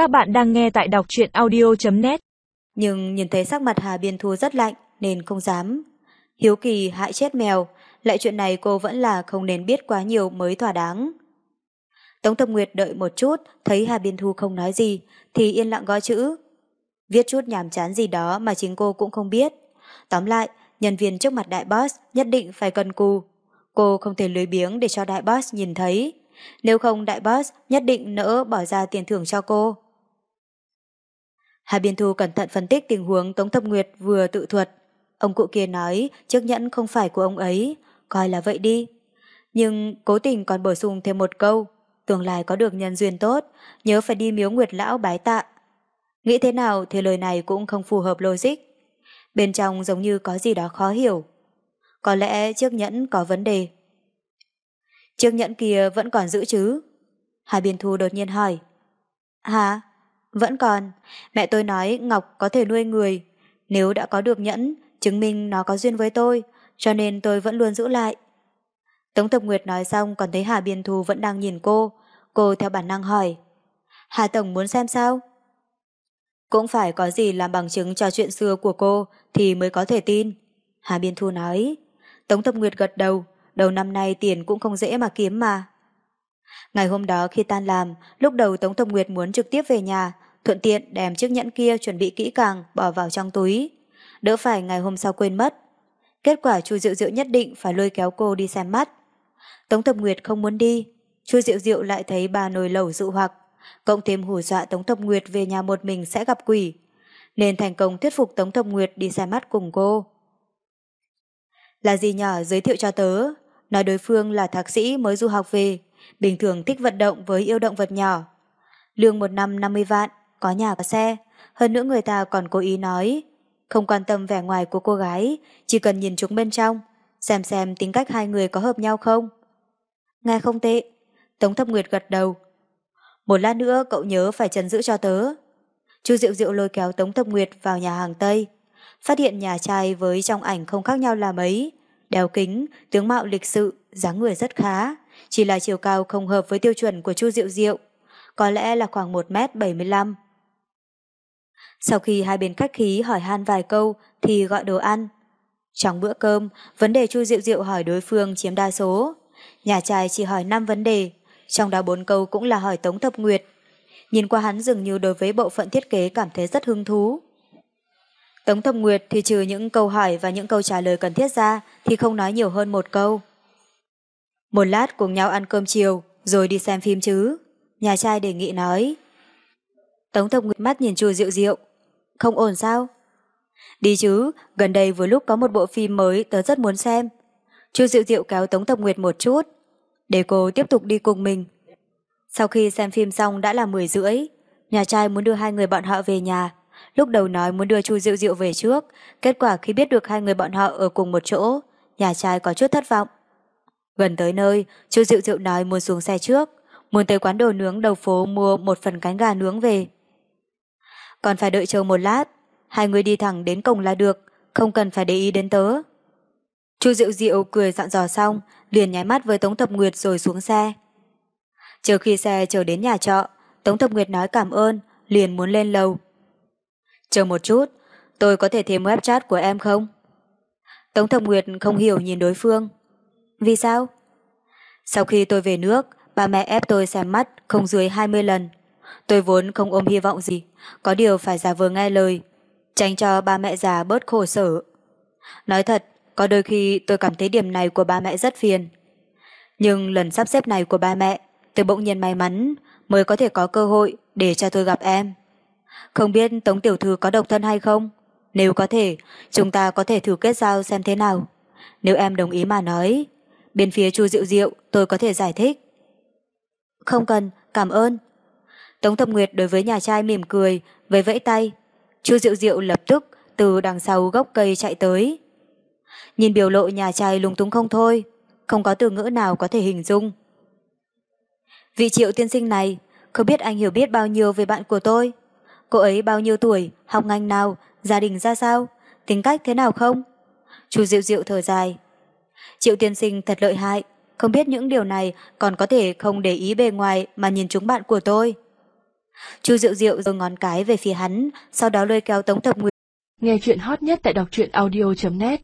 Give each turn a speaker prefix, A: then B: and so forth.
A: Các bạn đang nghe tại đọc truyện audio.net
B: Nhưng nhìn thấy sắc mặt Hà Biên Thu rất lạnh nên không dám. Hiếu kỳ hại chết mèo, lại chuyện này cô vẫn là không nên biết quá nhiều mới thỏa đáng. Tống Thập Nguyệt đợi một chút, thấy Hà Biên Thu không nói gì, thì yên lặng gõ chữ. Viết chút nhàm chán gì đó mà chính cô cũng không biết. Tóm lại, nhân viên trước mặt đại boss nhất định phải cần cù. Cô không thể lười biếng để cho đại boss nhìn thấy. Nếu không đại boss nhất định nỡ bỏ ra tiền thưởng cho cô. Hà Biên Thu cẩn thận phân tích tình huống Tống Thập Nguyệt vừa tự thuật. Ông cụ kia nói chiếc nhẫn không phải của ông ấy, coi là vậy đi. Nhưng cố tình còn bổ sung thêm một câu, tương lai có được nhân duyên tốt, nhớ phải đi miếu nguyệt lão bái tạ. Nghĩ thế nào thì lời này cũng không phù hợp logic. Bên trong giống như có gì đó khó hiểu. Có lẽ chiếc nhẫn có vấn đề. Chiếc nhẫn kia vẫn còn giữ chứ? Hà Biên Thu đột nhiên hỏi. Hả? Vẫn còn. Mẹ tôi nói Ngọc có thể nuôi người. Nếu đã có được nhẫn, chứng minh nó có duyên với tôi, cho nên tôi vẫn luôn giữ lại. Tống Thập Nguyệt nói xong còn thấy Hà Biên Thu vẫn đang nhìn cô. Cô theo bản năng hỏi. Hà Tổng muốn xem sao? Cũng phải có gì làm bằng chứng cho chuyện xưa của cô thì mới có thể tin. Hà Biên Thu nói. Tống Thập Nguyệt gật đầu, đầu năm nay tiền cũng không dễ mà kiếm mà. Ngày hôm đó khi tan làm, lúc đầu Tống Thập Nguyệt muốn trực tiếp về nhà, thuận tiện đem chiếc nhẫn kia chuẩn bị kỹ càng bỏ vào trong túi. Đỡ phải ngày hôm sau quên mất. Kết quả Chu Diệu Diệu nhất định phải lôi kéo cô đi xem mắt. Tống Thập Nguyệt không muốn đi, Chu Diệu Diệu lại thấy bà nồi lẩu dụ hoặc, cộng thêm hù dọa Tống Thập Nguyệt về nhà một mình sẽ gặp quỷ, nên thành công thuyết phục Tống Thập Nguyệt đi xem mắt cùng cô. Là gì nhỏ giới thiệu cho tớ, nói đối phương là thạc sĩ mới du học về, bình thường thích vận động với yêu động vật nhỏ. Lương một năm 50 vạn, có nhà có xe, hơn nữa người ta còn cố ý nói, không quan tâm vẻ ngoài của cô gái, chỉ cần nhìn chúng bên trong, xem xem tính cách hai người có hợp nhau không. Nghe không tệ, Tống Thập Nguyệt gật đầu. Một lát nữa cậu nhớ phải trần giữ cho tớ. Chu Diệu Diệu lôi kéo Tống Thập Nguyệt vào nhà hàng Tây, phát hiện nhà trai với trong ảnh không khác nhau là mấy, đeo kính, tướng mạo lịch sự, dáng người rất khá, chỉ là chiều cao không hợp với tiêu chuẩn của Chu Diệu Diệu, có lẽ là khoảng 1m75. Sau khi hai bên khách khí hỏi han vài câu thì gọi đồ ăn. Trong bữa cơm, vấn đề Chu Diệu Diệu hỏi đối phương chiếm đa số. Nhà trai chỉ hỏi 5 vấn đề, trong đó 4 câu cũng là hỏi Tống Thập Nguyệt. Nhìn qua hắn dường như đối với bộ phận thiết kế cảm thấy rất hứng thú. Tống Thập Nguyệt thì trừ những câu hỏi và những câu trả lời cần thiết ra thì không nói nhiều hơn một câu. Một lát cùng nhau ăn cơm chiều, rồi đi xem phim chứ. Nhà trai đề nghị nói. Tống Thập Nguyệt mắt nhìn chùa rượu rượu. Không ổn sao? Đi chứ, gần đây vừa lúc có một bộ phim mới tớ rất muốn xem. Chu Diệu Diệu kéo Tống Thập Nguyệt một chút, để cô tiếp tục đi cùng mình. Sau khi xem phim xong đã là 10 rưỡi, nhà trai muốn đưa hai người bọn họ về nhà. Lúc đầu nói muốn đưa Chu Diệu Diệu về trước, kết quả khi biết được hai người bọn họ ở cùng một chỗ, nhà trai có chút thất vọng. Gần tới nơi, Chu Diệu Diệu nói muốn xuống xe trước, muốn tới quán đồ nướng đầu phố mua một phần cánh gà nướng về. Còn phải đợi chờ một lát, hai người đi thẳng đến cổng là được, không cần phải để ý đến tớ. Chu Diệu Diệu cười dặn dò xong, liền nháy mắt với Tống Thập Nguyệt rồi xuống xe. Chờ khi xe chờ đến nhà trọ, Tống Thập Nguyệt nói cảm ơn, liền muốn lên lầu. Chờ một chút, tôi có thể thêm web chat của em không? Tống Thập Nguyệt không hiểu nhìn đối phương. Vì sao? Sau khi tôi về nước, ba mẹ ép tôi xem mắt không dưới 20 lần. Tôi vốn không ôm hy vọng gì, có điều phải giả vờ nghe lời, tránh cho ba mẹ già bớt khổ sở. Nói thật, có đôi khi tôi cảm thấy điểm này của ba mẹ rất phiền. Nhưng lần sắp xếp này của ba mẹ, tôi bỗng nhiên may mắn mới có thể có cơ hội để cho tôi gặp em. Không biết Tống Tiểu Thư có độc thân hay không? Nếu có thể, chúng ta có thể thử kết giao xem thế nào. Nếu em đồng ý mà nói, bên phía Chu Diệu Diệu tôi có thể giải thích. Không cần, cảm ơn. Tống Thập Nguyệt đối với nhà trai mỉm cười, với vẫy tay. Chu Diệu Diệu lập tức từ đằng sau gốc cây chạy tới. Nhìn biểu lộ nhà trai lung túng không thôi, không có từ ngữ nào có thể hình dung. Vị triệu tiên sinh này, không biết anh hiểu biết bao nhiêu về bạn của tôi. Cô ấy bao nhiêu tuổi, học ngành nào, gia đình ra sao, tính cách thế nào không? Chu Diệu Diệu thở dài. Triệu tiên sinh thật lợi hại, không biết những điều này còn có thể không để ý bề ngoài mà nhìn chúng bạn của tôi. Chu Diệu Diệu giơ ngón cái về phía hắn, sau đó lôi kéo Tống Thập Nguyệt.
A: Nghe chuyện hot nhất tại đọc truyện audio.net